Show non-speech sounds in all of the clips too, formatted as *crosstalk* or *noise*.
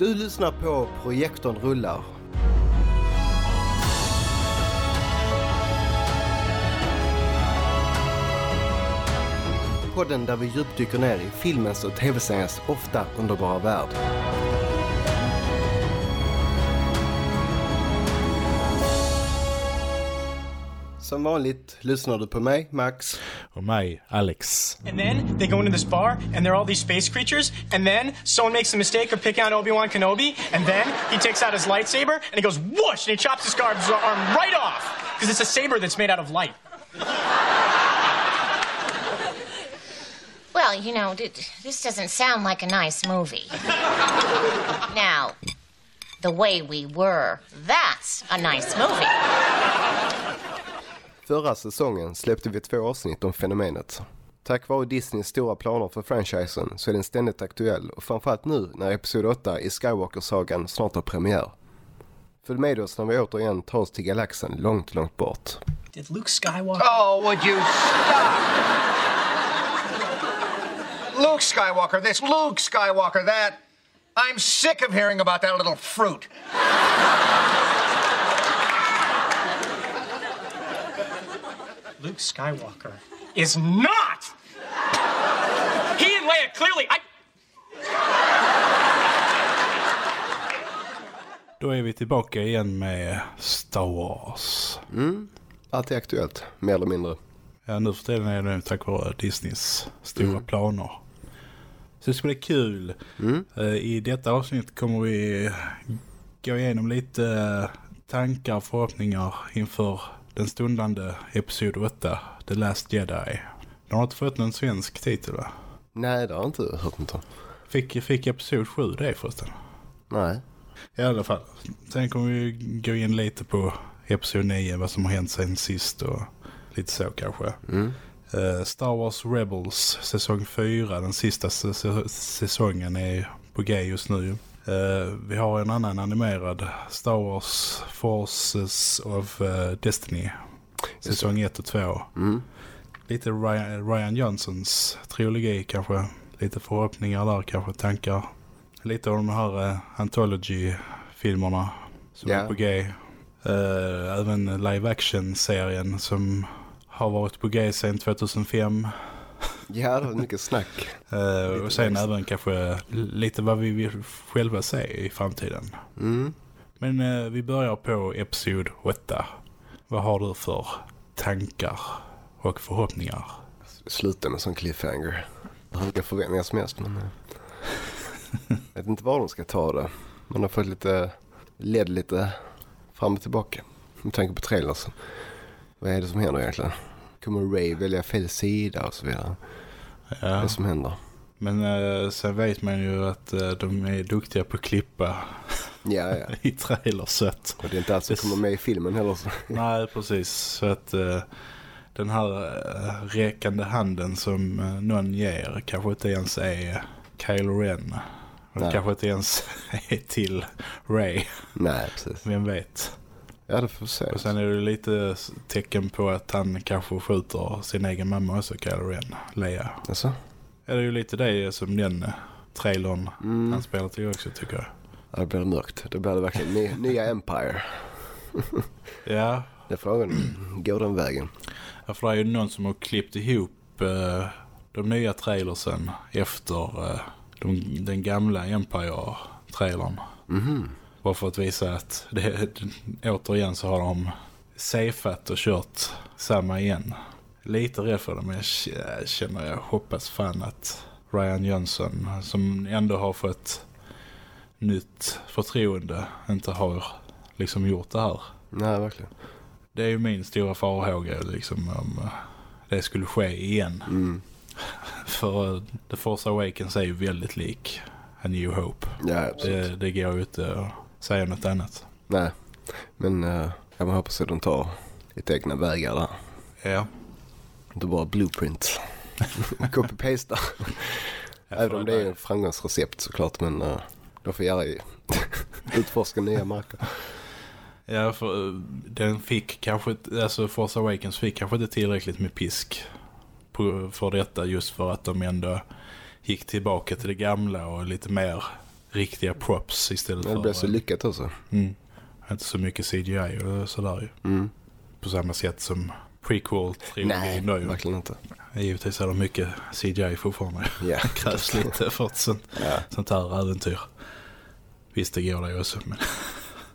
Du lyssnar på Projektorn rullar. Podden där vi djupdyker ner i filmens och tv-seriens ofta underbara värld. Som vanligt lyssnar du på mig, Max. Och mig, Alex. And then they go into this bar, and there are all these space creatures. And then someone makes a mistake of picking on Obi Wan Kenobi, and then he takes out his lightsaber and he goes whoosh, and he chops his guard's arm right off because it's a saber that's made out of light. Well, you know, th- this doesn't sound like a nice movie. now, the way we were, that's a nice movie. Förra säsongen släppte vi två avsnitt om fenomenet. Tack vare Disneys stora planer för franchisen så är den ständigt aktuell och framförallt nu när Episod 8 i Skywalker-sagan snart har premiär. Följ med oss när vi återigen tar oss till galaxen långt, långt bort. Did Luke Skywalker? Oh, would you stop? Luke Skywalker, this Luke Skywalker, that. I'm sick of hearing about that little fruit. Luke Skywalker is not. He and Leia clearly. I. Då är vi tillbaka igen med Star Wars. Allt är aktuellt, mer eller mindre. Ja, nu för tiden är det tack vare Disneys stora planer. Så det ska bli kul. Eh, I detta avsnitt kommer vi gå igenom lite eh, tankar och förhoppningar inför den stundande Episod 8, The Last Jedi. De har inte fått någon svensk titel va? Nej, det har jag inte hört något om. Fick, fick Episod 7 det förresten? Nej. I alla fall. Sen kommer vi gå in lite på Episod 9, vad som har hänt sen sist och lite så kanske. Eh, Star Wars Rebels säsong 4, den sista säs- säsongen är på G just nu. Eh, vi har en annan animerad Star Wars Forces of eh, Destiny. Säsong 1 och 2. Lite Ryan, Ryan Johnsons trilogi kanske. Lite förhoppningar där kanske, tankar. Lite av de här eh, Anthology-filmerna som Ja. är på G. Eh, även live action-serien som har varit på G sedan 2005. Ja, det var mycket snack. Eh, Lite och sen även kanske lite vad vi vill själva se i framtiden. Mm. Men eh, vi börjar på episod 8. Vad har du för tankar och förhoppningar? Sluta med sån cliffhanger. Jag har inga förväntningar som helst, men... eh, Jag *laughs* vet inte var de ska ta det. Man har fått lite... Led lite fram och tillbaka. Med tanke på trailers. Vad är det som händer egentligen? Kommer Ray välja fel sida och så vidare? Ja. det som händer? Men eh, sen vet man ju att eh, de är duktiga på att klippa Ja, ja. *laughs* i trailerset. Och det är inte alls som kommer med i filmen heller. så- *laughs* Nej, precis. Så att eh, den här eh, räkande handen som eh, någon ger kanske inte ens är Kylo Ren. Och kanske inte ens *laughs* är till Ray. Nej, precis. Vem vet. Ja, det får vi se. Och sen är det lite tecken på att han kanske skjuter sin egen mamma också, Kylo Ren. Leia. Alltså? Är det ju lite det som den eh, trailern Mm. han spelar till också tycker jag. Ja, då blir det mörkt. Då blir det verkligen ny, *laughs* nya Empire. Ja, Det är frågan. Går den vägen? Ja, för det är ju någon som har klippt ihop eh, de nya trailersen efter eh, de, den gamla Empire-trailern. Mhm. Bara för att visa att det, återigen så har de safeat och kört samma igen. Lite rädd för det men jag känner, jag hoppas fan att Ryan Johnson som ändå har fått nytt förtroende inte har liksom gjort det här. Nej, verkligen. Det är ju min stora farhåga liksom om eh, det skulle ske igen. Mm. *laughs* För eh, The Force Awakens är ju väldigt lik A New Hope. Ja, absolut. Det, det går ju inte säga något annat. Nej, men uh, jag hoppas att de tar lite egna vägar där. Ja. Inte bara blueprint. *laughs* Copy-pasta. *laughs* Även om det är en framgångsrecept såklart, men uh, de får göra *laughs* utforska nya marker. Ja, för eh, den fick kanske, alltså Force Awakens fick kanske inte tillräckligt med pisk på, för detta just för att de ändå gick tillbaka till det gamla och lite mer riktiga props istället Men det för... blev så lyckat också. Mm. Inte så mycket CGI och sådär ju. Mm. På samma sätt som prequel Nej, trilogin verkligen inte. Givetvis är det mycket CGI fortfarande. Ja. *laughs* krävs lite för ett sånt, Ja. sånt här äventyr. Visst, det går det också, men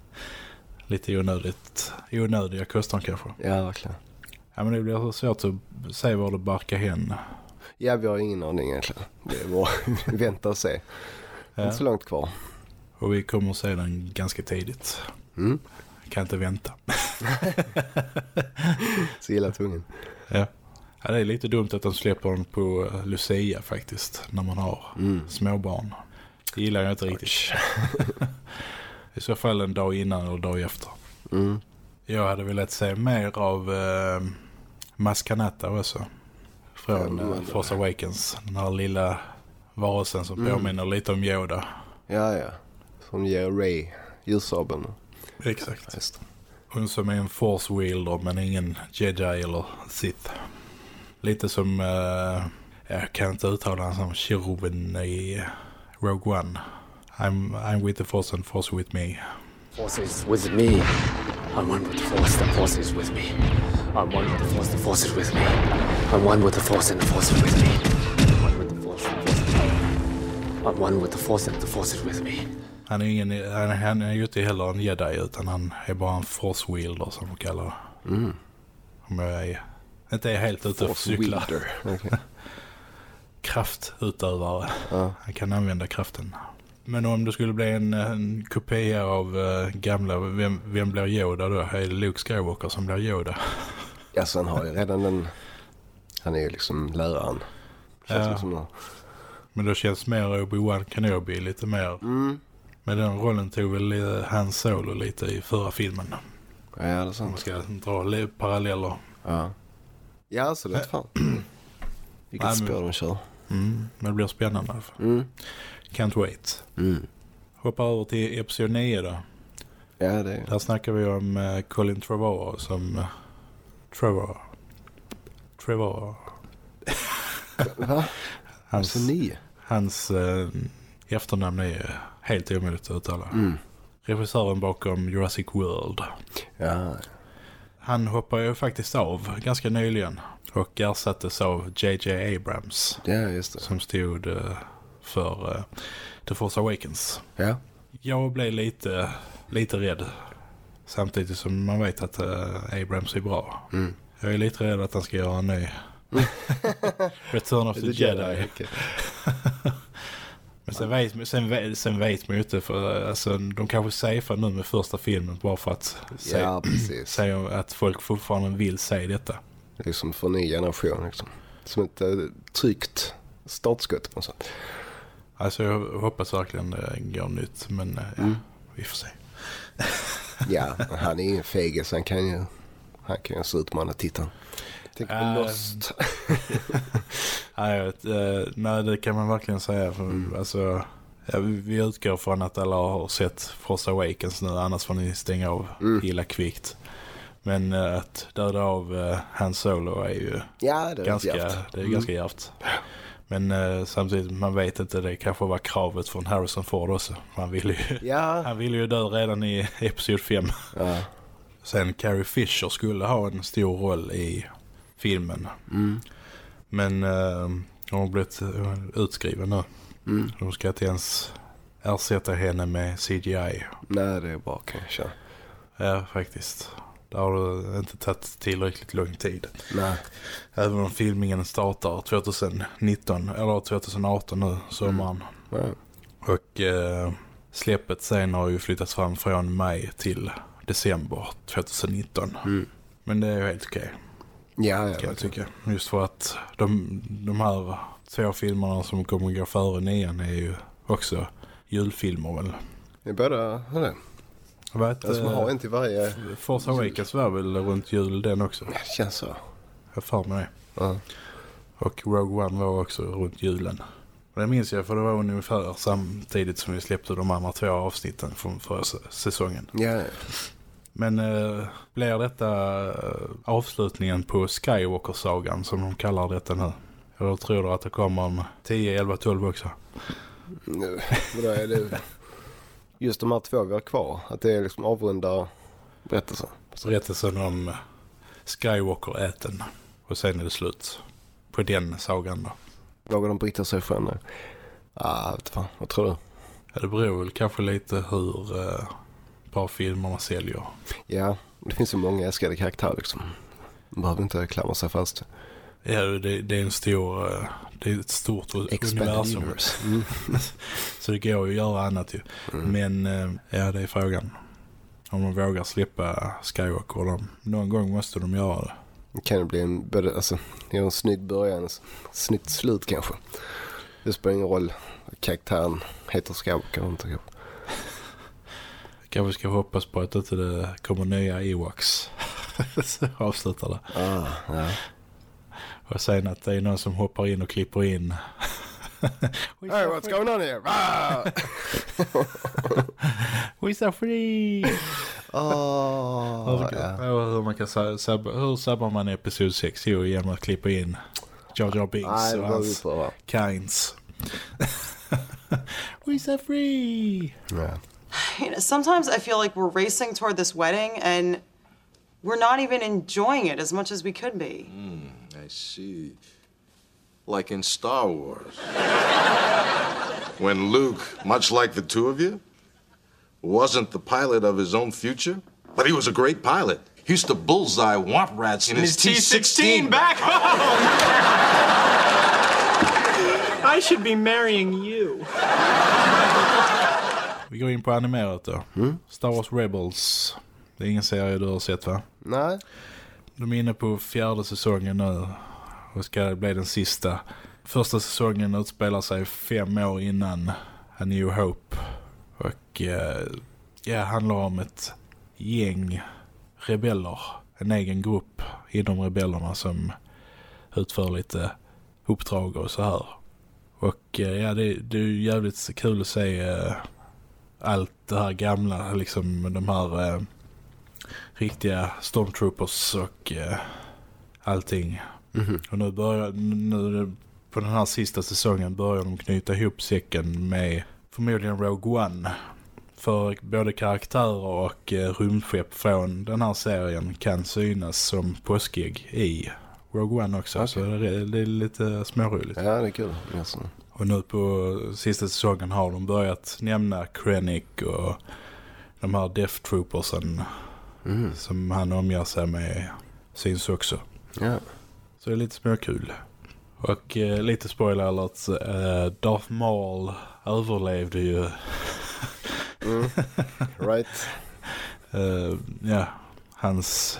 *laughs* lite onödigt, onödiga kostnader kanske. Ja, verkligen. Ja, men det blir svårt att säga var det barkar hän. Ja, vi har ingen aning egentligen. Det är bara *laughs* vänta och se. Inte så långt kvar. Och vi kommer att se den ganska tidigt. Mm. Kan inte vänta. *laughs* Så illa tvungen. Ja. ja, det är lite dumt att de släpper den på eh, Lucia faktiskt. När man har Mm. småbarn. Det gillar jag inte riktigt. *laughs* I så fall en dag innan eller dag efter. Mm. Jag hade velat se mer av eh, Maskanata också. Från Ja, eh, Force Awakens. Den här lilla varelsen som Mm. påminner lite om Yoda. Ja, ja. Som ger Ray ljussabeln. Exakt. Just. Hon som är en Force wielder men ingen Jedi eller Sith. Lite som, eh, jag kan inte uttala han som Cherubin i Rogue One. I'm, I'm with the Force and Force with me. Force is with me. I'm one with the Force, the Force is with me. I'm one with the Force, the Force is with me. I'm one with the Force and the Force is with me. I'm one with the Force and the Force is with me. Han är, ingen, han, han är ju inte heller en jedi utan han är bara en force wielder som de kallar det. Mm. Om jag är, inte är helt ute och cyklar. Okej. *laughs* Kraftutövare. Ja. Han kan använda kraften. Men om det skulle bli en, en kopia av uh, gamla, vem, vem blir Yoda då? Är det Luke Skywalker som blir Yoda? Ja, så han har ju redan den... Han är ju liksom läraren. Känns Ja. som det. Men då känns mer Obi-Wan Kenobi lite mer. Mm. Men den rollen tog väl eh, Han Solo lite i förra filmen. Ja, det är Om man sant. ska dra paralleller. Ja. Ja, så det är fan. *clears throat* Vilket Nej, men- spår de kör. Mm, men det blir spännande. Mm. Can't wait. Mm. Hoppa över till episod 9 då. Ja, det är Där snackar vi om eh, Colin Trevorrow som... Uh, Trevorrow. Trevorrow. Va? Hans, Så nio? Hans eh, efternamn är helt omöjligt att uttala. Mm. Regissören bakom Jurassic World. Ja. Han hoppade ju faktiskt av ganska nyligen. Och ersattes av J.J. Abrams. ja, just det. Som stod eh, för uh, The Force Awakens. Ja. Jag blev lite, lite rädd. Samtidigt som man vet att eh, Abrams är bra. Mm. Jag är lite rädd att han ska göra en ny *laughs* Return of the, The Jedi. okej. *laughs* Men sen vet, sen, vet, sen vet man ju inte för eh, alltså, de kanske safear nu med första filmen bara för att se, Ja, säga att folk fortfarande vill se detta. Det är som för en ny generation liksom. Som ett eh, tryggt startskott på något sätt. Alltså jag hoppas verkligen det går nytt men eh, ja, Mm. vi får se. Ja, han är ingen fegis. Han kan ju, han kan ju se utmana tittaren. Tänk på Äh, Lost. *laughs* Nej, jag vet, eh, nej, det kan man verkligen säga. För, Mm. alltså, ja, vi, vi utgår från att alla har sett Force Awakens nu, annars får ni stänga av Mm. illa kvickt. Men eh, att döda av uh, Han Solo är ju Ja, det är ganska, djärvt. det är Mm. ganska djärvt. Men eh, samtidigt, man vet inte, det kanske var kravet från Harrison Ford också. Han ville ju, Ja, *laughs* han ville ju dö redan i *laughs* Episod 5. ja. Sen Carrie Fisher skulle ha en stor roll i filmen. Mm. Men eh, hon har blivit eh, utskriven nu. Mm. De ska inte ens ersätta henne med CGI. Nej, det är bra kanske. Ja, faktiskt. Det har inte tagit tillräckligt lång tid. Nej. Även om filmingen startar 2019 eller 2018 nu, sommaren. Ja. Och eh, släppet sen har ju flyttats fram från maj till december 2019. Mm. Men det är ju helt okej. Ja, kan ja, jag tycka. Just för att de, de här två filmerna som kommer att gå före nian är ju också julfilmer väl. Det är båda, eller? Jag vet, Alltså man har en till varje. Force Awakens var väl runt jul den också. Ja, det känns så. Jag för mig det. Ja. Och Rogue One var också runt julen. Och det minns jag för det var ungefär samtidigt som vi släppte de andra två avsnitten från förra säsongen. Ja, ja. Men eh, blir detta eh, avslutningen på Skywalker-sagan som de kallar detta nu? Eller tror du att det kommer en 10, 11, 12 också? Vadå är det? just de här två vi har kvar. Att det är liksom avrunda berättelsen. Berättelsen om Skywalker-äten. Och sen är det slut. På den sagan då. Vågar de bryta sig själva nu? Ah, vet fan. Vad tror du? Ja, det beror väl kanske lite hur uh, bra filmerna säljer. Ja, det finns ju många älskade karaktärer liksom. Man behöver inte klamra sig fast. Ja, det, det är en stor... Uh, det är ett stort universum. Mm. *laughs* Så det går ju att göra annat ju. Mm. Men uh, ja, det är frågan. Om de vågar släppa Skywalker. De, någon gång måste de göra det. Det kan ju bli en, både, alltså, det är en snygg början, snyggt slut kanske. Det spelar ingen roll. Karaktären heter Skywalker eller inte kanske. Kanske ska hoppas på att det inte kommer nya Ewoks. Så *laughs* avslutar det. Ah, ja. Och sen att det är någon som hoppar in och klipper in. *laughs* Hey, what's going on here? Ah! We so free! Oh, hur, ja. hur, man kan sabba, hur sabbar man episod 6? Jo, genom att klippa in Jar Jar Binks och hans kinds. We so free! Ja. You *laughs* know, sometimes I feel like we're racing toward this wedding and we're not even enjoying it as much as we could be. Hmm, I see. Like in Star Wars. *laughs* when Luke, much like the two of you, wasn't the pilot of his own future, but he was a great pilot. He used to bullseye womp rats in, And his, his T-16. T16 back home! *laughs* I should be marrying you. Vi går in på animerat då. Mm. Star Wars Rebels. Det är ingen serie du har sett va? Nej, De är inne på fjärde säsongen nu och ska bli den sista. Första säsongen utspelar sig fem år innan A New Hope och eh, ja, handlar om ett gäng rebeller, en egen grupp inom rebellerna som utför lite uppdrag och så här. Och eh, ja, det, det är jävligt kul att se eh, allt det här gamla, liksom de här eh, riktiga stormtroopers och eh, allting. Och nu börjar, nu på den här sista säsongen börjar de knyta ihop säcken med förmodligen Rogue One. För både karaktärer och eh, rymdskepp från den här serien kan synas som påskägg i Rogue One också. Så det det är lite småroligt. ja det är kul. Alltså. Och nu på sista säsongen har de börjat nämna Krennic och de här Death Troopersen som han omger sig med syns också. Ja. Så det är lite småkul. Och eh, lite spoiler alert, eh, Darth Maul överlevde ju. *laughs* Right. Eh, ja, hans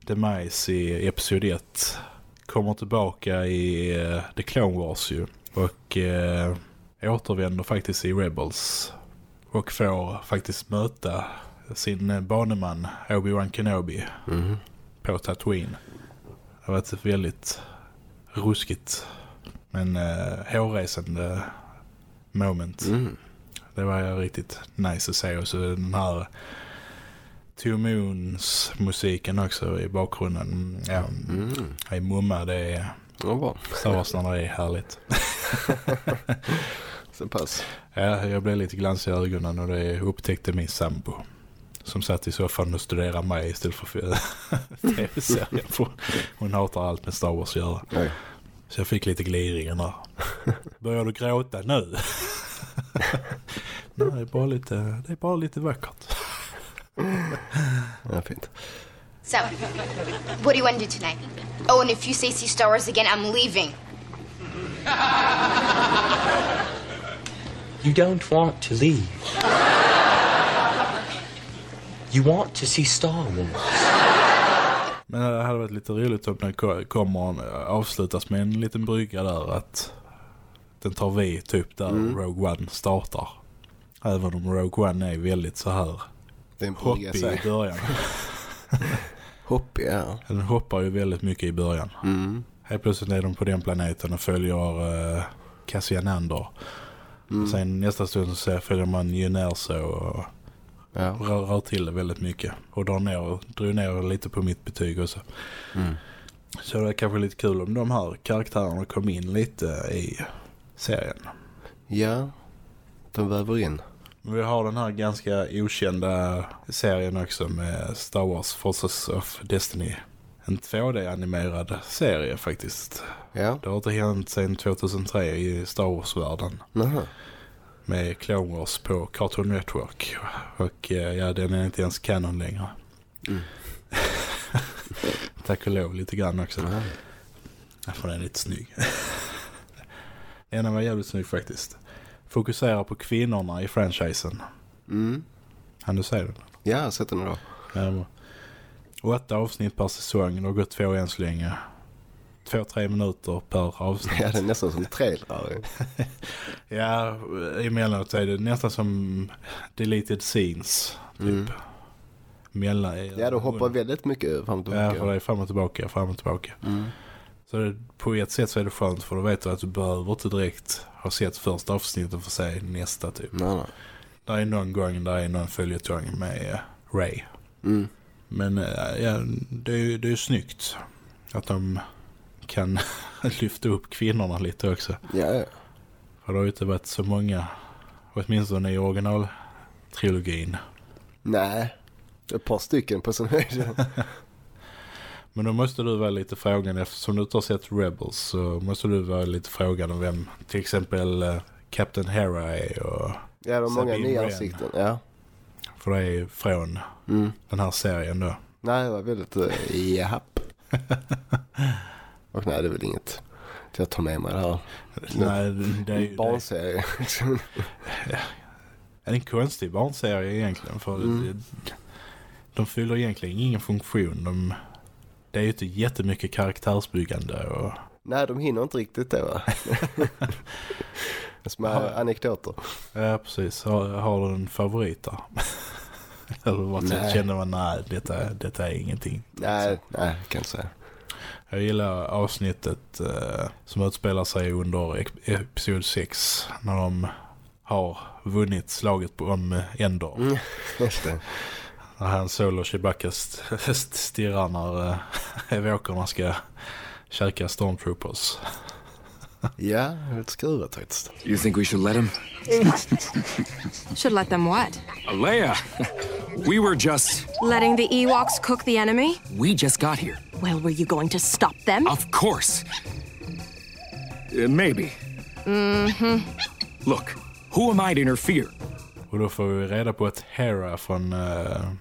demise i episod 1 kommer tillbaka i eh, The Clone Wars ju. Och eh, återvänder faktiskt i Rebels. Och får faktiskt möta sin baneman Obi-Wan Kenobi på Tatooine. Det har varit väldigt ruskigt men eh, hårresande moment. Det var riktigt nice att se. Och så den här Two Moons musiken också i bakgrunden. Ja, I mumma, det är var bra. Star Wars när det är härligt. *laughs* *laughs* Så pass. Ja, jag blev lite glansig i ögonen och det upptäckte min sambo. Som satt i soffan och studerade mig istället för tv-serien. *laughs* *laughs* Hon hatar allt med Star Wars att göra. Nej. Så jag fick lite gliringen där. Börjar du gråta nu? Nej, det är bara lite, det är bara lite vackert. Ja, fint. So, what do you want to do tonight? Oh, and if you say see Star Wars again, I'm leaving. You don't want to leave. You want to see Star Wars. Men det hade varit lite roligt den ko- kommer att avslutas med en liten brygga där att den tar vid typ där Rogue One startar. Även om Rogue One är väldigt så här hoppig i början. *laughs* Hoppig, ja. Den hoppar ju väldigt mycket i början. Mm. Helt plötsligt är de på den planeten och följer uh, Cassian Andor. Mm. Sen nästa stund så följer man Junerso och Ja. rör, rör till det väldigt mycket. Och drar ner, drar ner lite på mitt betyg också. Mm. Så det är kanske lite kul om de här karaktärerna kom in lite i serien. Ja. De väver in. Vi har den här ganska okända serien också med Star Wars Forces of Destiny. En 2D-animerad serie faktiskt. Ja. Det har inte hänt sedan 2003 i Star Wars-världen. Med Clone Wars på Cartoon Network. Och eh, ja, den är inte ens canon längre. Mm. *laughs* Tack och lov lite grann också. Ja, för den är lite snygg. *laughs* Den var jävligt snygg faktiskt. Fokuserar på kvinnorna i franchisen. Mm. Kan du säga det? Ja, jag har sett den idag. Ja. Åtta avsnitt per säsong. Det har gått två än så länge. Två, tre minuter per avsnitt. *laughs* Ja, det är nästan som trailrar. *laughs* Ja, emellanåt är det nästan som deleted scenes. Typ. Mm. Mellan, Ja, de hoppar väldigt mycket fram och tillbaka. Ja, för det är fram och tillbaka, fram och tillbaka. Mm. Så det, på ett sätt så är det skönt för då vet du att du behöver inte direkt ha sett första avsnittet för se nästa typ. Nej, nej. Det är någon gång där är någon följetong med Ray. Mm. Men eh, ja, det, är det är ju snyggt att de kan *laughs* lyfta upp kvinnorna lite också. Ja, ja. För det har ju inte varit så många, åtminstone i originaltrilogin. Nej, ett par stycken på sin höjd. *laughs* Men då måste du vara lite frågan, eftersom du inte har sett Rebels så måste du vara lite frågan om vem till exempel eh, Captain Hera är och Ja, de har många nya ansikten. Ja. För det är från Mm. den här serien då. Nej, det var väldigt uh, japp. Och nej, det är väl inget till att ta med mig det här. Nej, det är ju Barnserie. det är en konstig barnserie egentligen. För Mm. det, de fyller egentligen ingen funktion. De, det är ju inte jättemycket karaktärsbyggande. Och, nej, de hinner inte riktigt det va? *laughs* Små anekdoter. ja, precis. Har, har du en favorit där? *laughs* Eller vad Nej. kände man, nej, detta, detta är ingenting. Nej, nej, kan jag inte säga. Jag gillar avsnittet eh, som utspelar sig under ep- episod 6 när de har vunnit slaget på, om eh, Endor. Mm, *laughs* just det. När han Solo Chewbacca st- *laughs* stirrar när eh, evokerna ska käka Stormtroopers. *laughs* Ja, lite skruvat faktiskt. You think we should let him? *laughs* Should let them what? Leia! We were just. Letting the Ewoks cook the enemy? We just got here. Well, were you going to stop them? Of course. Uh, maybe. Mm-hmm. Look, who am I to interfere? Och då får vi reda på att Hera från uh,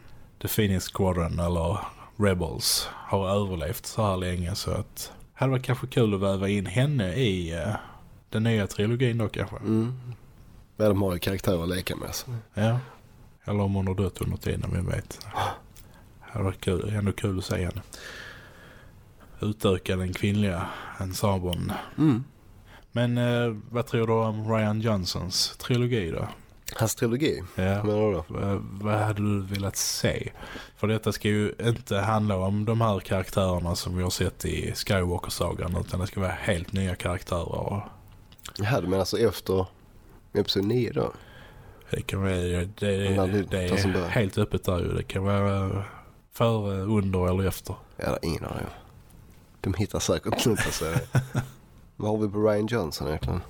The Phoenix Squadron eller Rebels har överlevt så här länge så att det hade varit kanske kul att väva in henne i eh, den nya trilogin då kanske. Mm. Men de har ju karaktärer att leka med. Så. Ja. Eller om hon har dött under tiden, vem vet. Det hade varit kul, ändå kul att se henne. Utöka den kvinnliga ensemblen. Mm. Men eh, vad tror du om Ryan Johnsons trilogi då? Hans trilogi? Ja. Vad, hade du velat se? För detta ska ju inte handla om de här karaktärerna som vi har sett i Skywalker-sagan utan det ska vara helt nya karaktärer. Ja, du menar alltså efter episod 9 då? Det kan vara, det, det, det är helt öppet där ju. Det kan vara före, under eller efter. Jag har ingen aning. De hittar säkert något. *laughs* Vad har vi på Ryan Johnson egentligen?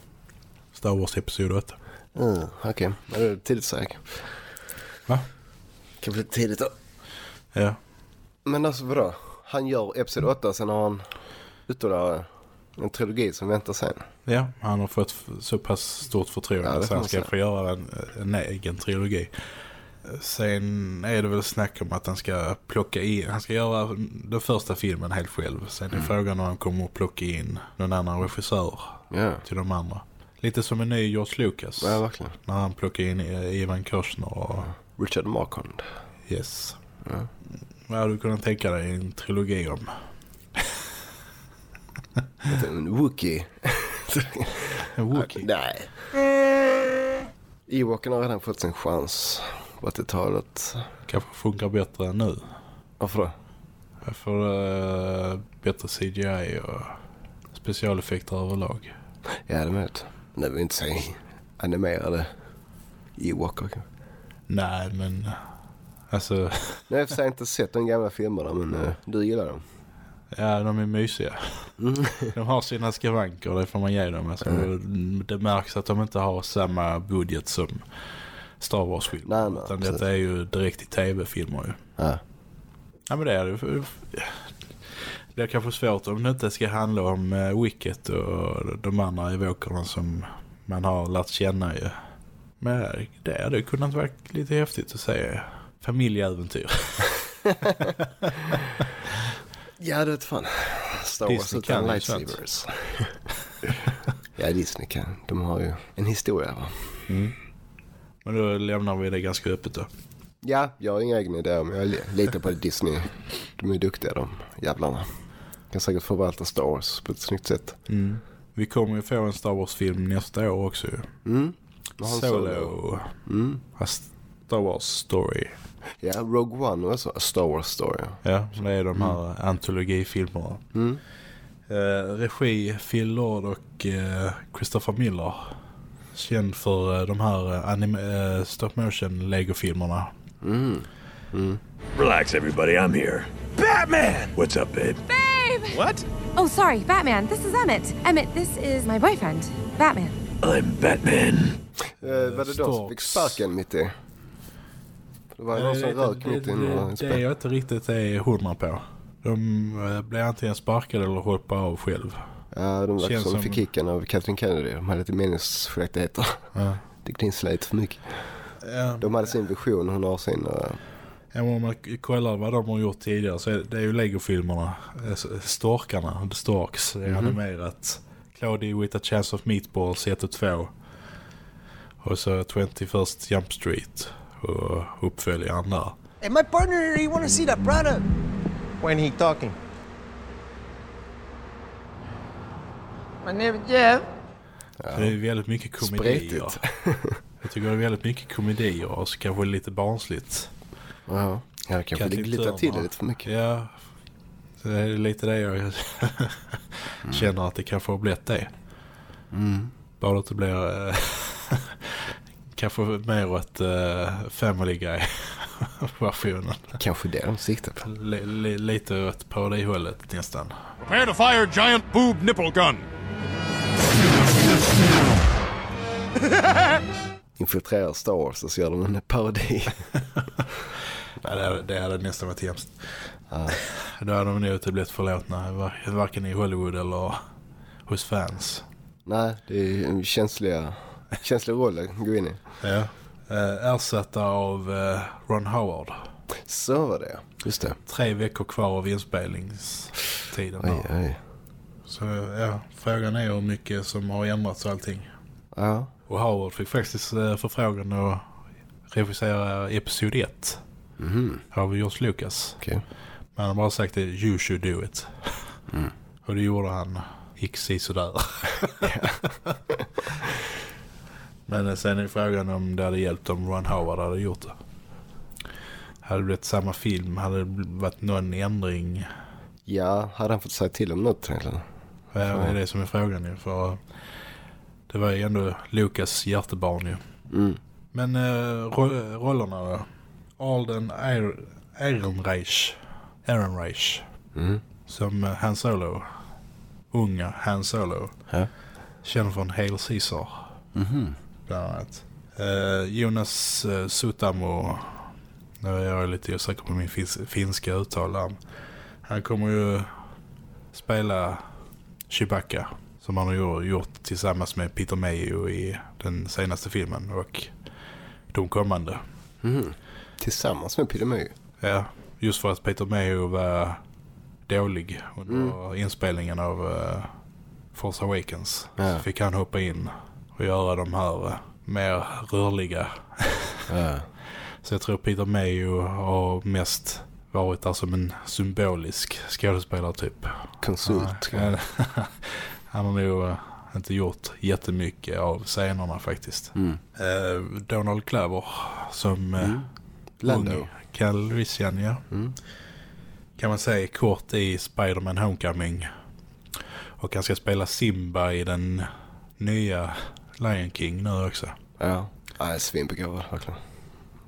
Star Wars episod 8. Mm, Okej, okay. det är tidigt säkert. Va? Kan bli tidigt då. Ja. Men alltså vadå? Han gör episod 8 sen har han ytterligare en trilogi som väntar sen. Ja, han har fått så pass stort förtroende Ja, får han ska få göra en, en egen trilogi. Sen är det väl snack om att han ska plocka in, han ska göra den första filmen helt själv. Sen är Mm. frågan om han kommer att plocka in någon annan regissör Ja. till de andra. Lite som en ny George Lucas. Ja, verkligen. När han plockar in Ivan Korsner och... Richard Marquand. Yes. Ja. Vad hade du kunnat tänka dig en trilogi om? En Wookie. En Wookie? Nej. Ewoken har redan fått sin chans på 80-talet. Kanske funkar bättre än nu. Varför då? För uh, bättre CGI och specialeffekter överlag. Ja, det är det vill inte säga animerade Ewoker. Nej, men alltså, *laughs* Nu har jag och för inte sett de gamla filmerna men eh, du gillar dem. ja de är mysiga. *laughs* De har sina skavanker, det får man ge dem. Alltså, det, det märks att de inte har samma budget som Star Wars-film. Nej, nej, Utan precis. detta är ju direkt i tv-filmer ju. Ja. Ja men det är det. Det är kanske svårt om det inte ska handla om uh, Wicket och de andra evokerna som man har lärt känna ju. Men det hade kunnat vara lite häftigt att säga. Familjeäventyr. *laughs* Ja, det vet fan. Star Disney Wars utan kan ju lightsabers. *laughs* ja, Disney kan. De har ju en historia va? Mm. Men då lämnar vi det ganska öppet då. Ja, jag har inga egna idéer men jag li- litar på Disney. De är duktiga de jävlarna. Kan säkert förvalta Star Wars på ett snyggt sätt. Mm. Vi kommer ju få en Star Wars-film nästa år också. Mm. Och Han Solo. Mm. A Star Wars Story. Ja, Rogue One var också A Star Wars Story. Ja, så det är de här antologifilmerna. Mm. Eh, regi Phil Lord och eh, Christopher Miller. Känd för eh, de här eh, anime, eh, stop motion Lego-filmerna. Mm. Mm. Relax, everybody. I'm here. Batman! What's up, babe? Babe! What? Oh, sorry, Batman. This is Emmett. Emmett, this is my boyfriend, Batman. I'm Batman. Eh, var det de som fick sparken mitt i? Det var någon som rök mitt i en det, är jag inte riktigt är hundra på. De eh, blev antingen sparkade eller hoppade av själv. Ja, de Känns som, som- fick kicken av Kathleen Kennedy. De hade lite meningsskiljaktigheter. Ja. Det gnisslar lite för mycket. Ja. De hade sin vision, hon har sin. Ja, om man kollar vad de har gjort tidigare så är det är ju Lego-filmerna. eh, Storkarna, The Storks. Det är Mhm. animerat. Cloudy with a Chance of Meatballs 1 och 2. Och så 21st Jump Street. Och uppföljaren där. Hey, my partner want to see that product. When he talking? My name is Jeff. Så det är väldigt mycket komedier. Spretigt. *laughs* Jag tycker det är väldigt mycket komedier och så kanske lite barnsligt. Ja, ja, kanske det Kathleen glittrar till det lite för mycket. Ja, det är lite det jag känner att det kanske har blivit det. Mm. Bara att det blir eh, *laughs* kanske mer åt uh, Family Guy-versionen. *laughs* Kanske det de siktar på. Li, lite åt parodihållet nästan. Prepare to fire giant boob nipple gun. *laughs* Infiltrerar Star Wars och så gör de en parodi. Det, hade, det hade nästan varit hemskt. Då *laughs* hade de nog inte blivit förlåtna, var- varken i Hollywood eller hos fans. Nej, det är känsliga, känslig roll att gå in i. Ja. Uh, ersatta av eh, Ron Howard. Så var det, just det. Tre veckor kvar av inspelningstiden. Oj, oj. Så ja, frågan är hur mycket som har ändrats och allting. Ja. Och Howard fick faktiskt uh, förfrågan att regissera episod 1 Mhm. av George Lucas. Okej. Men han har bara sagt det, you should do it. Mm. *laughs* Och det gjorde han. Gick sådär. *laughs* Men sen är frågan om det hade hjälpt om Ron Howard hade gjort det. Hade det blivit samma film? Hade det varit någon ändring? Ja, hade han fått säga till om något egentligen? Ja, det är det som är frågan ju. För det var ju ändå Lucas hjärtebarn ju. Mm. Men eh, ro- rollerna då? Alden Ehre- Ehrenreich. Ehrenreich. Mm. Som eh, Han Solo. Unga Han Solo. Ja. Känd från Hail Caesar. Mhm. Bland annat. Eh, Jonas uh, Sutamo. Nu är jag lite osäker på min fins finska uttal. Han kommer ju spela Chewbacca. Som han har gjort, tillsammans med Peter Mayhew i den senaste filmen. Och de kommande. Mhm. Tillsammans med Peter Mayhew. Ja, just för att Peter Mayhew var dålig under inspelningen av uh, Force Awakens. Ja. Så fick han hoppa in och göra de här eh, mer rörliga. Ja. *laughs* Så jag tror Peter Mayhew har mest varit där som en symbolisk skådespelare typ. Konsult. Ja, *laughs* han har nog eh, inte gjort jättemycket av scenerna faktiskt. Mm. Eh, Donald Glover som Mm. Lando. Calrissian, ja. Mm. Kan man säga kort i Spider-Man Homecoming. Och han ska spela Simba i den nya Lion King nu också. Ja, ja svinbegåvad verkligen.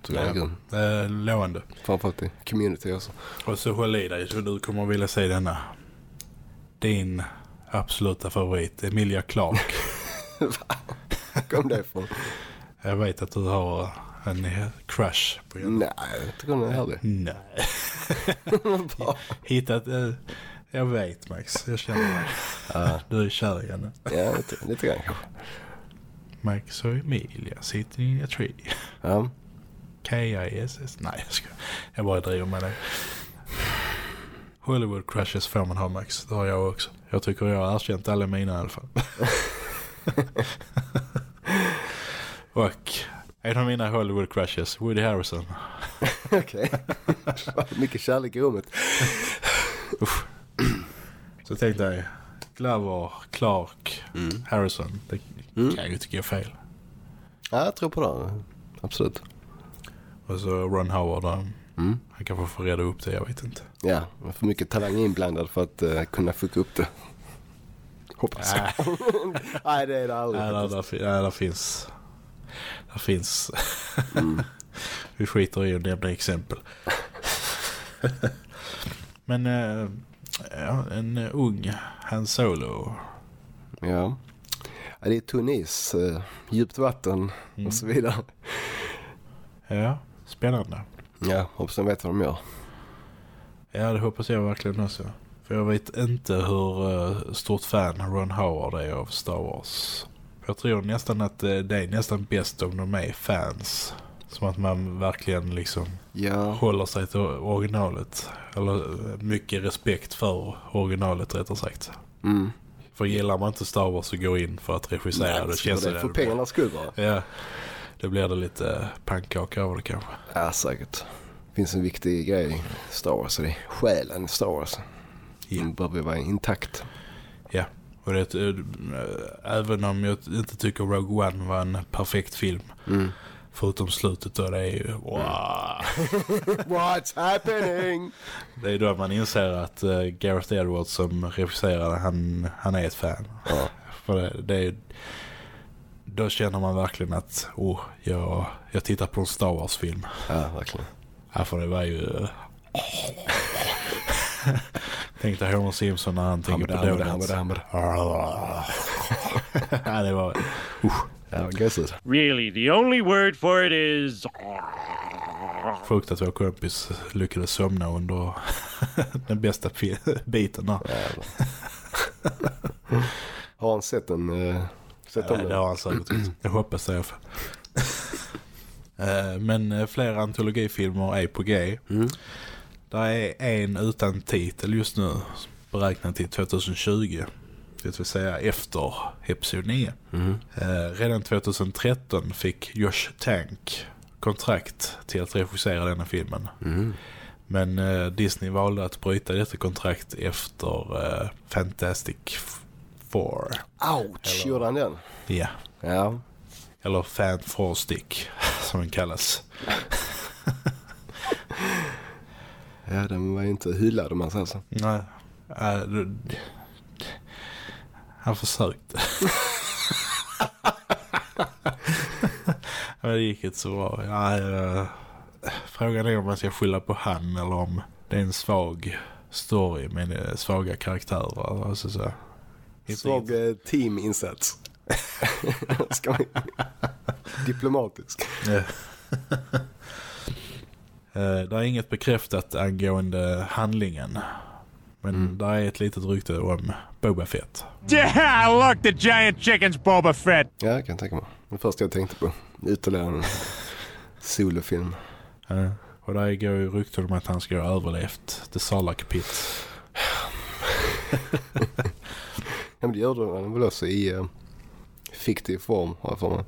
Du är grym. Eh, lovande. Framförallt i community också. Och så håll i dig så du kommer vilja se denna. Din absoluta favorit, Emilia Clarke. *laughs* Var kom det ifrån? Jag vet att du har en crush på henne? Nej, jag tycker är härlig. Nej. *laughs* *laughs* Hittat... Eh, jag vet Max, jag känner dig. Ja. Du är kär i henne. Ja, lite, lite grann kanske. Max och Emilia sitting in a tree. Ja. K-I-S-S. Nej, jag ska. Jag bara driver med det. Hollywood crushes får man ha Max. Det har jag också. Jag tycker jag har erkänt alla mina i alla fall. *laughs* och en av mina Hollywood crushes, Woody Harrison. *laughs* Okej. *laughs* Mycket kärlek i rummet. Så tänkte jag, Glover, Clark, Harrison. Det kan jag ju tycka är fel. Ja, jag tror på det. Absolut. Och så Ron Howard. Mm. Han kanske får reda upp det, jag vet inte. Ja, för mycket talang inblandad för att uh, kunna fucka upp det. Hoppas jag. *laughs* Nej, det är det aldrig. Nej, där, där, där finns... Där finns... *laughs* Vi skiter i att nämna exempel. *laughs* Men eh, ja, en eh, ung Han Solo. Ja. ja. Det är tunn is, uh, djupt vatten och så vidare. Ja, spännande. Ja, hoppas de vet vad de gör. Ja, det hoppas jag verkligen också. För jag vet inte hur eh, stort fan Ron Howard är av Star Wars. Jag tror nästan att eh, det är nästan bäst om de är fans. Som att man verkligen liksom Ja. håller sig till originalet. Eller eh, mycket respekt för originalet rättare sagt. Mm. För gillar man inte Star Wars så gå in för att regissera. Nej, det det känns det det för pengarnas skull bara. Ja, det blir det lite pannkaka av det kanske. Ja, säkert. finns en viktig grej i Star Wars det är själen i Star Wars. Den behöver vara intakt. Ja, och det, äh, även om jag inte tycker Rogue One var en perfekt film. Mm. Förutom slutet då, det är ju wow. *laughs* What's happening? Det är då man inser att uh, Gareth Edwards som regisserade, han, han är ett fan. Ja. För det, det är, då känner man verkligen att oh, jag, jag tittar på en Star Wars-film. Ja, verkligen. Ja, för det var ju... Tänk *laughs* dig Homer Simpson när han tänker på donuts. hammer, hammer. *laughs* ja, det var... Ja, gåshud. Really, the only word for it is. Sjukt att vår kompis lyckades somna under *laughs* den bästa biten där. Har han sett en... Uh, sett om Ja, den? det har han säkert gjort. Jag hoppas det. *laughs* Eh, Men eh, flera antologifilmer är på G. Det är en utan titel just nu beräknad till 2020. Det vill säga efter Episod 9. Eh, Redan 2013 fick Josh Tank kontrakt till att regissera denna filmen. Men eh, Disney valde att bryta detta kontrakt efter eh, Fantastic Four. Ouch, gjorde han den? Ja. Ja. Eller Fan Four Stick *laughs* som den kallas. *laughs* Ja, den var ju inte hyllad om man säger så. Nej. Du- han försökte. Men det gick inte så bra. Ja, eh, frågan är om man ska skylla på han eller om det är en svag story med eh, svaga karaktärer. Alltså så. Svag eh, teaminsats. *laughs* Ska man... Diplomatisk. Eh, det är inget bekräftat angående handlingen. Men Mm. det är ett litet rykte om Boba Fett. Yeah, look, the giant chicken's Boba Fett. Ja, jag kan tänka mig. Det första jag tänkte på. Ytterligare en *laughs* solofilm. Ja. Och där går ju rykten om att han ska ha överlevt The Sarlacc Pit. Ja, men det gjorde han väl också i uh, fiktiv form, har jag för mig.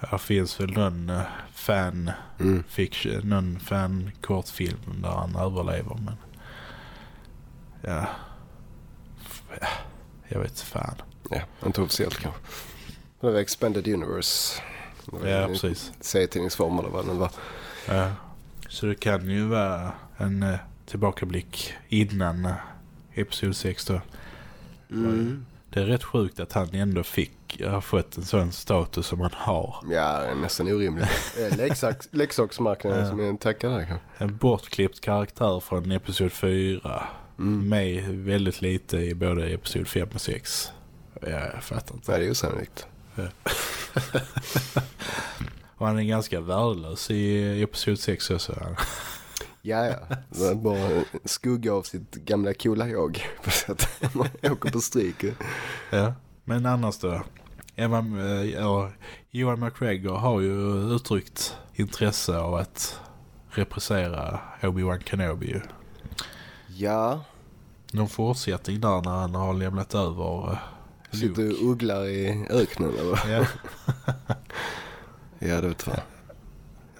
Här finns väl någon eh, fan Mm. fiction, någon fan kortfilm där han överlever men ja, jag vet fan. Ja, inte officiellt kanske. Det var Expanded Universe. Var Ja, precis. Serietidningsform eller vad det nu var. Ja. Så det kan ju vara en eh, tillbakablick innan eh, Episod 6 då. Mm. Det är rätt sjukt att han ändå fick, har fått en sån status som han har. Ja, det är nästan orimligt. Leksaks, *laughs* leksaksmarknaden Ja. som är en tackare där kanske. En bortklippt karaktär från Episod 4. Med väldigt lite i både Episod 5 och 6. Ja, jag fattar inte. Nej, det är osannolikt. Ja. *laughs* Och han är ganska värdelös i episod 6 också. Ja, ja. Det är bara en skugga av sitt gamla coola jag. *laughs* På sätt man åker på stryk. Ja, men annars då. Emma, eh, ja, Johan McGregor har ju uttryckt intresse av att reprisera Obi-Wan Kenobi. Ja, Någon fortsättning där när han har lämnat över eh, sitter och ugglar i öknen eller? Ja. *laughs* ja, det vet ska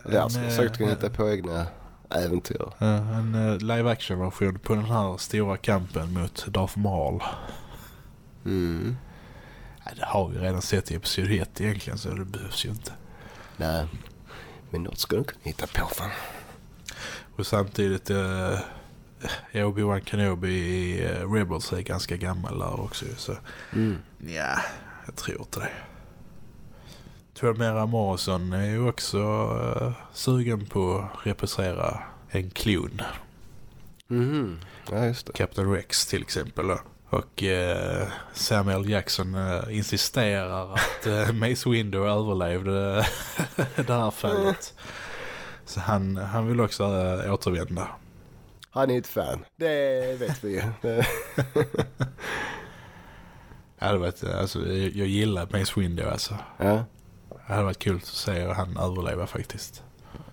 Men, jag säkert kunna eh, hitta på egna äventyr. En eh, live action version på den här stora kampen mot Darth Maul. Mm. Ja, det har vi redan sett i episod 1 egentligen så det behövs ju inte. Nej, men något ska du kunna hitta på fan. Och samtidigt eh, Obi-Wan Kenobi i eh, Rebels är ganska gammal där också. Så Mm. ja, jag tror inte det. Twelmera Morrison är ju också eh, sugen på att reprisera en klon. Mhm, ja just det. Captain Rex till exempel. Och eh, Samuel Jackson eh, insisterar att *laughs* Mace Windu överlevde *laughs* det här fallet. Så han, han vill också eh, återvända. Han är ett fan. Det vet vi ju. Det- *laughs* Det varit, alltså, jag, jag gillar Mace Windu alltså. ja. Det hade varit kul att se han överleva faktiskt.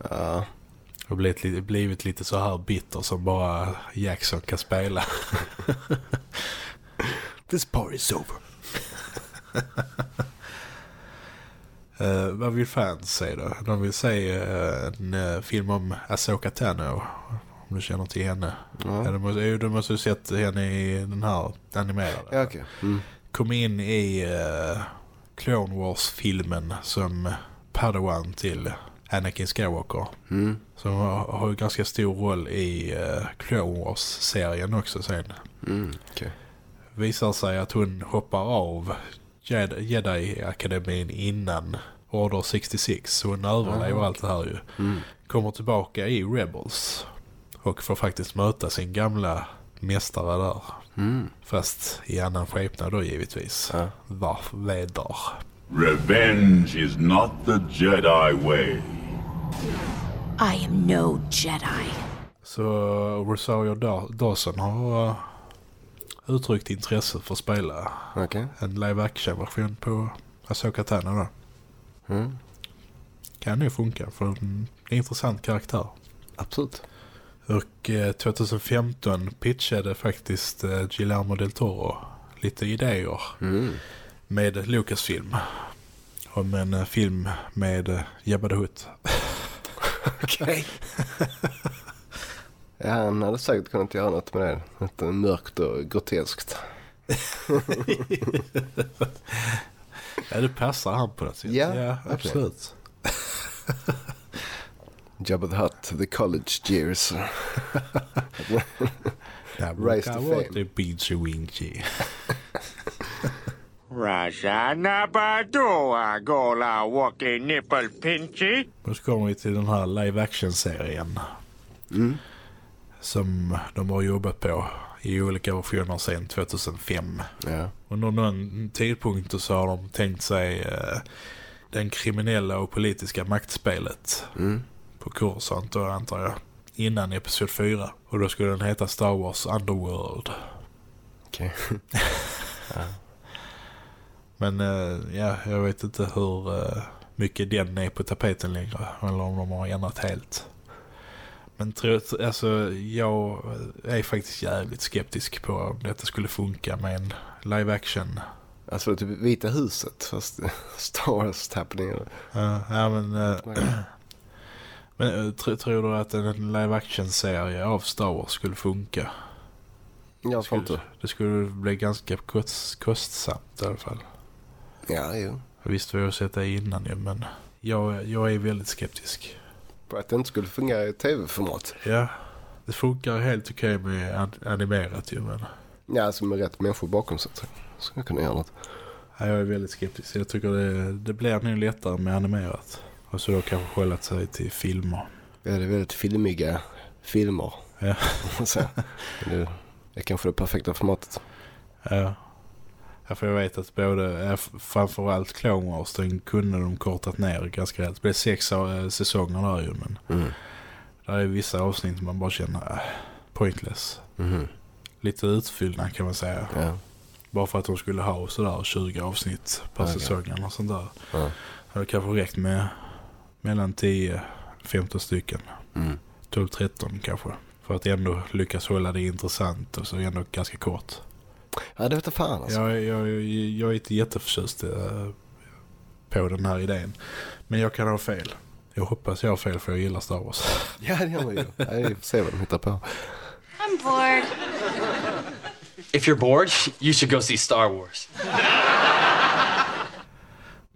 Ja. Och blivit, blivit lite så här bitter som bara Jackson kan spela. *laughs* This party's over. *laughs* Eh, vad vill fans se då? De vill se eh, en eh, film om Ahsoka Tano. Om du känner till henne. Ja. Du, måste, jo, du måste ju sett henne i den här animerade. Ja, okej. Mm. Kom in i eh, Clone Wars-filmen som Padawan till Anakin Skywalker. Mm. Som har, har ju ganska stor roll i eh, Clone Wars-serien också sen. Mm. okej. Visar sig att hon hoppar av Jedi- Jedi-akademin innan Order 66. Så hon överlever Ah, allt det här ju. Mm. Kommer tillbaka i Rebels. Och får faktiskt möta sin gamla mästare där. Mm. Fast i annan skepnad då givetvis. Ja. Darth Vader. Revenge is not the Jedi way. I am no Jedi. Så Rosario Da- Dawson har uh, uttryckt intresse för att spela Okej. en live action-version på Ahsoka Tano då. Mm. Kan ju funka för en intressant karaktär. Absolut. Och eh, 2015 pitchade faktiskt eh, Guillermo del Toro lite idéer Mm. med Lucasfilm. Om en eh, film med eh, Jabba the Hutt. Okej. *laughs* ja, han hade säkert kunnat göra något med det. Något mörkt och groteskt. *laughs* Ja, det passar han på något sätt. Ja, ja okej. absolut. *laughs* Jabba the Hutt, the college years. *laughs* Rise to fame. Beachy Winky. *laughs* Rajana Badoa Gola Walking Nipple Pinchy. Nu kommer vi till den här live action-serien. Mm. Som de har jobbat på i olika versioner sedan 2005. Ja. Under någon tidpunkt så har de tänkt sig eh, den kriminella och politiska maktspelet Mm. På Coruscant då antar jag. Innan episod 4. Och då skulle den heta Star Wars Underworld. Okej. *laughs* Men eh, ja, jag vet inte hur eh, mycket den är på tapeten längre. Eller om de har ändrat helt. Men tro, alltså, jag är faktiskt jävligt skeptisk på om detta skulle funka med en live action. Alltså typ Vita huset fast *laughs* Star Wars tappningar. Ja, ja men... eh, men eh, tr tror du att en live action-serie av Star Wars skulle funka? Jag tror inte. Det skulle bli ganska kost, kostsamt i alla fall. Ja, jo. Visst vi har sett det innan ju, men jag, jag är väldigt skeptisk. På att det inte skulle fungera i tv-format. Ja, det funkar helt okej med an- animerat ju, men Ja, alltså med rätt människor bakom sig jag. Ska jag kunna göra något. ja, jag är väldigt skeptisk. Jag tycker det, det blir nog lättare med animerat. Och så då kanske hållat sig till filmer. Ja, det är väldigt filmiga filmer. Ja. *laughs* Det är kanske det perfekta formatet. Ja. Ja, för jag vet att både, framförallt Clone Wars, den kunde de kortat ner ganska rätt. Det blev sex eh, säsonger där ju, men Mm. där är vissa avsnitt man bara känner äh, pointless. Mhm. Lite utfyllnad kan man säga. Ja. Bara för att de skulle ha sådär 20 avsnitt per Okej. säsong eller sånt där. Ja. Det kanske räckt med mellan 10-15 stycken. Mm. 12-13 kanske. För att ändå lyckas hålla det intressant och så ändå ganska kort. Ja, det vet jag fan alltså. Jag, jag, jag, är inte jätteförtjust eh, på den här idén. Men jag kan ha fel. Jag hoppas jag har fel för jag gillar Star Wars. *laughs* Ja, det gör man ju. Vi får se vad de hittar på. I'm bored. If you're bored, you should go see Star Wars. *laughs*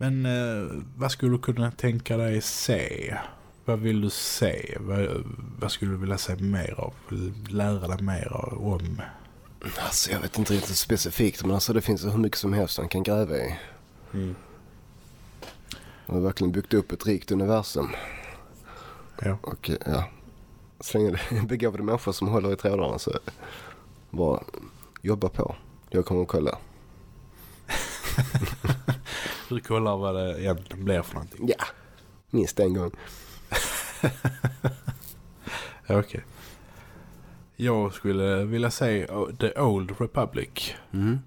Men eh, vad skulle du kunna tänka dig se? Vad vill du se? Vad, vad skulle du vilja se mer av? Lära dig mer om? Alltså jag vet inte riktigt specifikt men alltså det finns hur mycket som helst man kan gräva i. Mm. De har verkligen byggt upp ett rikt universum. Ja. Och ja, så länge det är begåvade människor som håller i trådarna så bara jobba på. Jag kommer att kolla. *laughs* Du kollar vad det egentligen blir för någonting. Ja, minst en gång. *laughs* Okej. Jag skulle vilja se oh, The Old Republic. Mm.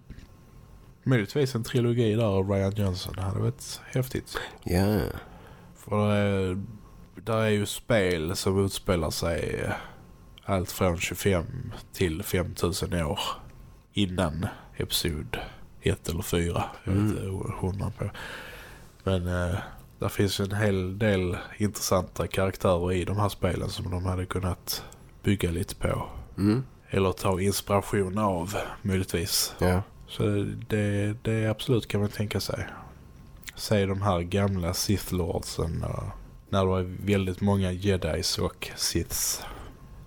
Möjligtvis en trilogi där av Ryan Johnson. Det hade varit häftigt. Ja. För det är, där är ju spel som utspelar sig eh, allt från 25 till 5000 år innan episod 1 eller 4. Jag vet inte hundra på. Men eh, där finns en hel del intressanta karaktärer i de här spelen som de hade kunnat bygga lite på. Mm. Eller ta inspiration av möjligtvis. Ja. Så det, det absolut kan man tänka sig. Se de här gamla Sith Lordsen och när det var väldigt många Jedis och Siths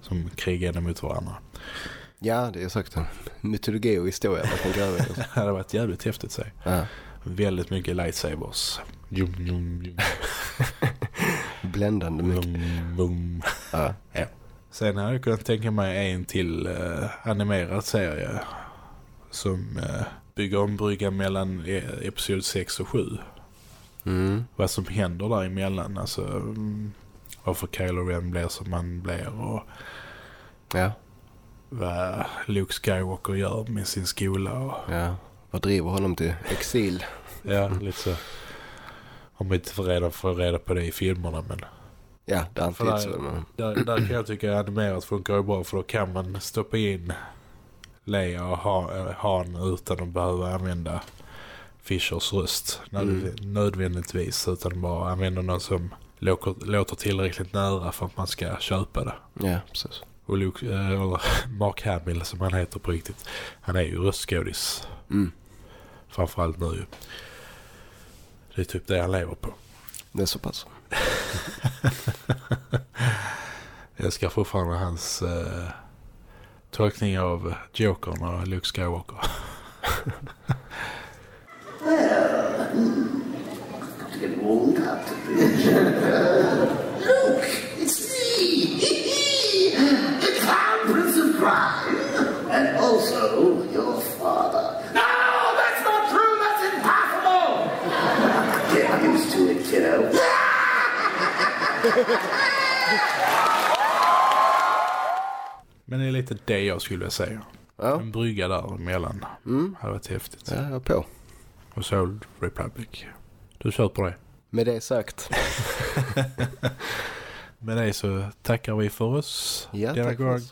som krigade mot varandra. Ja, det är sagt en mytologi och historia man kan gräva i. *laughs* Det hade varit jävligt häftigt att se. Ja. Väldigt mycket lightsabers. Jum, jum, jum. *laughs* Bländande mycket. Bum, bum. Ja. Ja. Sen hade jag kunnat tänka mig en till eh, animerad serie som eh, bygger om bryggan mellan eh, episod 6 och 7. Mm. Vad som händer däremellan. Alltså mm, varför Kylo Ren blir som han blir och Ja. Vad Luke Skywalker gör med sin skola. Och, Ja. Vad driver honom till exil? *laughs* ja, lite så. Om vi inte får reda, får reda på det i filmerna men Ja, det antyds där, väl. Men... där, där kan jag tycka att animerat funkar ju bra för då kan man stoppa in Leia och ha, eh, Han utan att behöva använda Fishers röst nöd, nödvändigtvis utan bara använda någon som låter, låter tillräckligt nära för att man ska köpa det. Ja, precis. Och Luke, eh, eller *laughs* Mark Hamill som han heter på riktigt. Han är ju röstskådis. Mm. Framförallt nu ju. Det är typ det han lever på. Det är så pass. *laughs* Jag ska fortfarande hans eh, tolkning av Jokern och Luke Skywalker. Get warmed up to be *laughs* Crime, and also your father. No, that's not true. That's impossible. Get used to it, kiddo. Men det är lite det jag skulle säga. Ja. En brygga där emellan. Mm. hade varit häftigt. Ja, jag på. Och Soul Republic. Du kör på det. Med det sagt. *laughs* Med det så tackar vi för oss Ja, denna tack för gång. oss.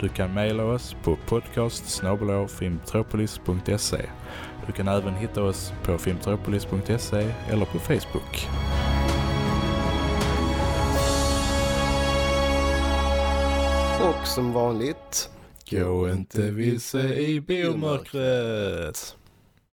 Du kan mejla oss på podcast. Du kan även hitta oss på filmtropolis.se eller på Facebook. Och som vanligt. Gå inte vilse i biomörkret.